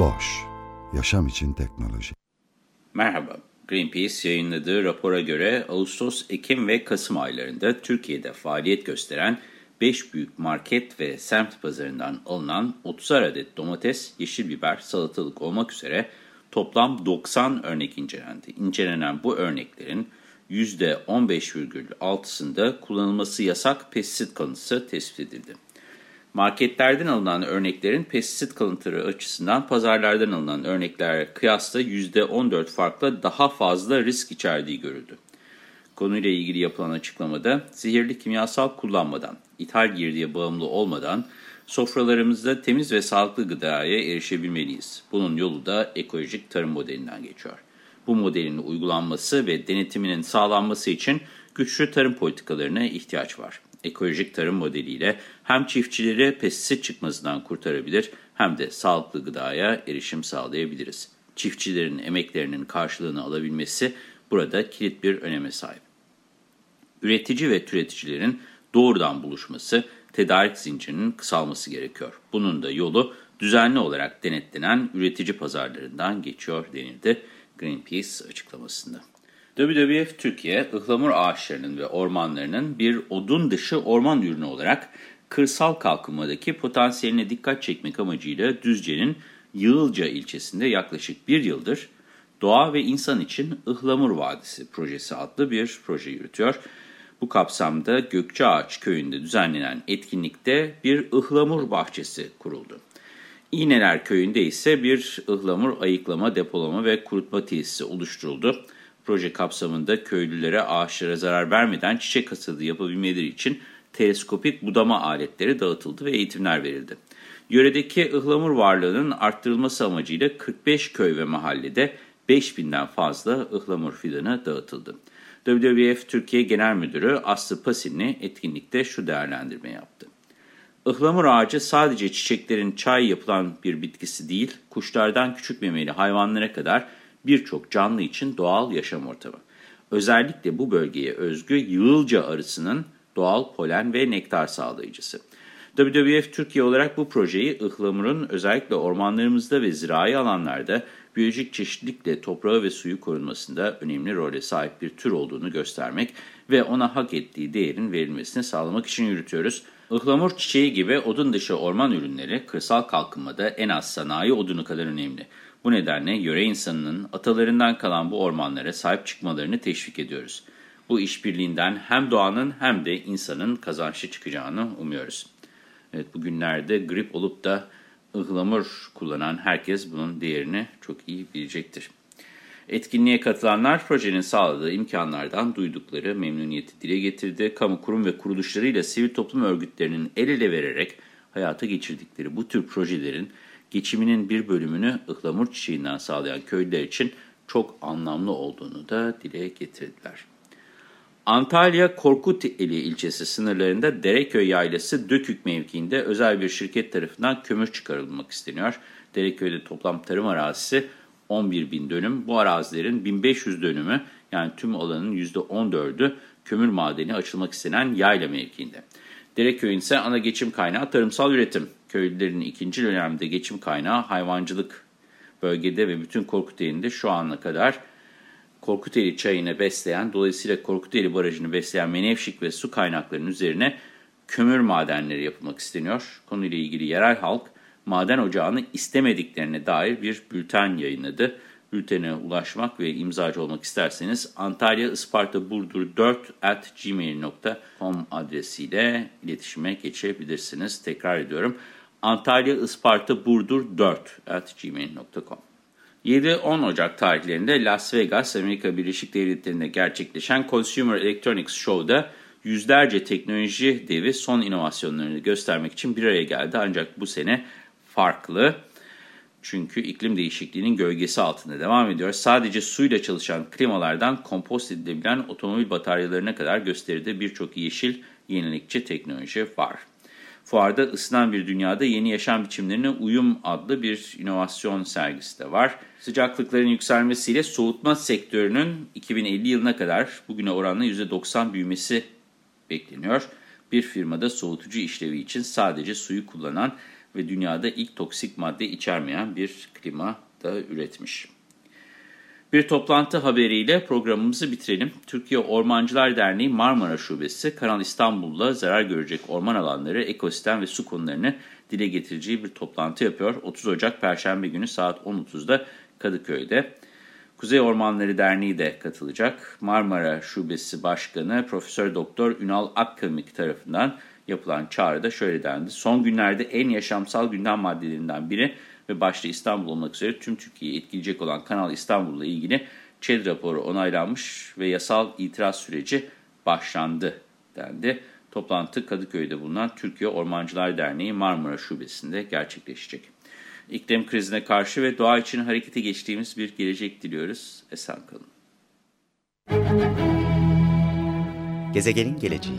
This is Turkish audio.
Boş, yaşam için teknoloji. Merhaba, Greenpeace yayınladığı rapora göre Ağustos, Ekim ve Kasım aylarında Türkiye'de faaliyet gösteren 5 büyük market ve semt pazarından alınan 30 adet domates, yeşil biber, salatalık olmak üzere toplam 90 örnek incelendi. İncelenen bu örneklerin %15,6'sında kullanılması yasak pestisit kalıntısı tespit edildi. Marketlerden alınan örneklerin pestisit kalıntıları açısından pazarlardan alınan örneklere kıyasla %14 farkla daha fazla risk içerdiği görüldü. Konuyla ilgili yapılan açıklamada zehirli kimyasal kullanmadan, ithal girdiye bağımlı olmadan sofralarımızda temiz ve sağlıklı gıdaya erişebilmeliyiz. Bunun yolu da ekolojik tarım modelinden geçiyor. Bu modelin uygulanması ve denetiminin sağlanması için güçlü tarım politikalarına ihtiyaç var. Ekolojik tarım modeliyle hem çiftçileri pestisit çıkmasından kurtarabilir hem de sağlıklı gıdaya erişim sağlayabiliriz. Çiftçilerin emeklerinin karşılığını alabilmesi burada kilit bir öneme sahip. Üretici ve türeticilerin doğrudan buluşması, tedarik zincirinin kısalması gerekiyor. Bunun da yolu düzenli olarak denetlenen üretici pazarlarından geçiyor denildi Greenpeace açıklamasında. WWF Türkiye, ıhlamur ağaçlarının ve ormanlarının bir odun dışı orman ürünü olarak kırsal kalkınmadaki potansiyeline dikkat çekmek amacıyla Düzce'nin Yığılca ilçesinde yaklaşık bir yıldır Doğa ve İnsan için Ihlamur Vadisi projesi adlı bir proje yürütüyor. Bu kapsamda Gökçeağaç köyünde düzenlenen etkinlikte bir ıhlamur bahçesi kuruldu. İğneler köyünde ise bir ıhlamur ayıklama, depolama ve kurutma tesisi oluşturuldu. Proje kapsamında köylülere ağaçlara zarar vermeden çiçek hasadı yapabilmeleri için teleskopik budama aletleri dağıtıldı ve eğitimler verildi. Yöredeki ıhlamur varlığının arttırılması amacıyla 45 köy ve mahallede 5000'den fazla ıhlamur fidanı dağıtıldı. WWF Türkiye Genel Müdürü Aslı Pasinli etkinlikte şu değerlendirme yaptı. Ihlamur ağacı sadece çiçeklerin çay yapılan bir bitkisi değil, kuşlardan küçük memeli hayvanlara kadar birçok canlı için doğal yaşam ortamı. Özellikle bu bölgeye özgü yığılca arısının doğal polen ve nektar sağlayıcısı. WWF Türkiye olarak bu projeyi ıhlamurun özellikle ormanlarımızda ve zirai alanlarda biyolojik çeşitlilikle toprağı ve suyu korunmasında önemli role sahip bir tür olduğunu göstermek ve ona hak ettiği değerin verilmesini sağlamak için yürütüyoruz. Ihlamur çiçeği gibi odun dışı orman ürünleri kırsal kalkınmada en az sanayi odunu kadar önemli. Bu nedenle yöre insanının atalarından kalan bu ormanlara sahip çıkmalarını teşvik ediyoruz. Bu işbirliğinden hem doğanın hem de insanın kazançlı çıkacağını umuyoruz. Evet bugünlerde grip olup da ıhlamur kullanan herkes bunun değerini çok iyi bilecektir. Etkinliğe katılanlar projenin sağladığı imkanlardan duydukları memnuniyeti dile getirdi. Kamu kurum ve kuruluşlarıyla sivil toplum örgütlerinin el ele vererek hayata geçirdikleri bu tür projelerin geçiminin bir bölümünü ıhlamur çiçeğinden sağlayan köylüler için çok anlamlı olduğunu da dile getirdiler. Antalya Korkuteli ilçesi sınırlarında Dereköy Yaylası Dökük mevkiinde özel bir şirket tarafından kömür çıkarılmak isteniyor. Dereköy'de toplam tarım arazisi 11 bin dönüm. Bu arazilerin 1500 dönümü yani tüm alanın %14'ü kömür madeni açılmak istenen yayla mevkiinde. Dereköy'ün ise ana geçim kaynağı tarımsal üretim. Köylülerin ikinci dönemde geçim kaynağı hayvancılık bölgede ve bütün Korkuteli'nde şu ana kadar Korkuteli çayını besleyen, dolayısıyla Korkuteli barajını besleyen Menevşik ve su kaynaklarının üzerine kömür madenleri yapılmak isteniyor. Konuyla ilgili yerel halk maden ocağını istemediklerine dair bir bülten yayınladı. Bültene ulaşmak ve imzacı olmak isterseniz Antalya Isparta Burdur 4 at gmail.com adresiyle iletişime geçebilirsiniz. Tekrar ediyorum. Antalya Isparta Burdur 4 at gmail.com 7-10 Ocak tarihlerinde Las Vegas, Amerika Birleşik Devletleri'nde gerçekleşen Consumer Electronics Show'da yüzlerce teknoloji devi son inovasyonlarını göstermek için bir araya geldi. Ancak bu sene farklı. Çünkü iklim değişikliğinin gölgesi altında devam ediyor. Sadece suyla çalışan klimalardan kompost edilebilen otomobil bataryalarına kadar gösteride birçok yeşil yenilikçi teknoloji var. Fuarda ısınan bir dünyada yeni yaşam biçimlerine uyum adlı bir inovasyon sergisi de var. Sıcaklıkların yükselmesiyle soğutma sektörünün 2050 yılına kadar bugüne oranla %90 büyümesi bekleniyor. Bir firmada soğutucu işlevi için sadece suyu kullanan ve dünyada ilk toksik madde içermeyen bir klima da üretmiş. Bir toplantı haberiyle programımızı bitirelim. Türkiye Ormancılar Derneği Marmara Şubesi, Kanal İstanbul'da zarar görecek orman alanları, ekosistem ve su konularını dile getireceği bir toplantı yapıyor. 30 Ocak Perşembe günü saat 10.30'da Kadıköy'de. Kuzey Ormanları Derneği de katılacak. Marmara Şubesi Başkanı Profesör Doktor Ünal Akkemik tarafından yapılan çağrıda şöyle dendi. Son günlerde en yaşamsal gündem maddelerinden biri ve başta İstanbul olmak üzere tüm Türkiye'yi etkileyecek olan Kanal İstanbul'la ilgili ÇED raporu onaylanmış ve yasal itiraz süreci başlandı dendi. Toplantı Kadıköy'de bulunan Türkiye Ormancılar Derneği Marmara Şubesi'nde gerçekleşecek. İklim krizine karşı ve doğa için harekete geçtiğimiz bir gelecek diliyoruz. Esen kalın. Gezegenin geleceği